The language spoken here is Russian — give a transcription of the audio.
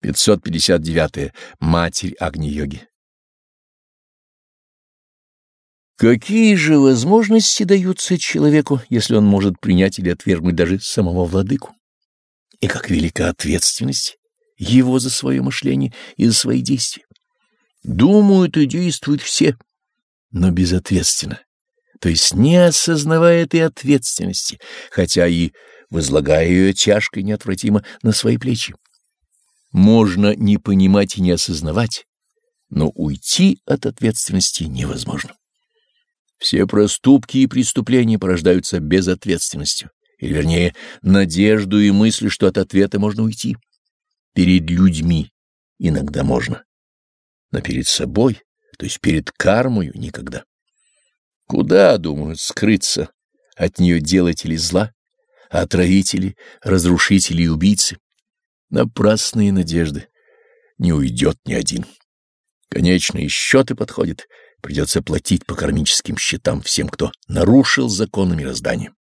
559. -е. Матерь Агни-йоги. Какие же возможности даются человеку, если он может принять или отвергнуть даже самого владыку? И как велика ответственность его за свое мышление и за свои действия. Думают и действуют все, но безответственно, то есть не осознавая этой ответственности, хотя и возлагая ее тяжко и неотвратимо на свои плечи. Можно не понимать и не осознавать, но уйти от ответственности невозможно. Все проступки и преступления порождаются безответственностью, или, вернее, надежду и мыслью, что от ответа можно уйти. Перед людьми иногда можно, но перед собой, то есть перед кармою, никогда. Куда, думают, скрыться от нее делатели зла, отравители, разрушители и убийцы? Напрасные надежды. Не уйдет ни один. Конечные счеты подходят. Придется платить по кармическим счетам всем, кто нарушил законы мироздания.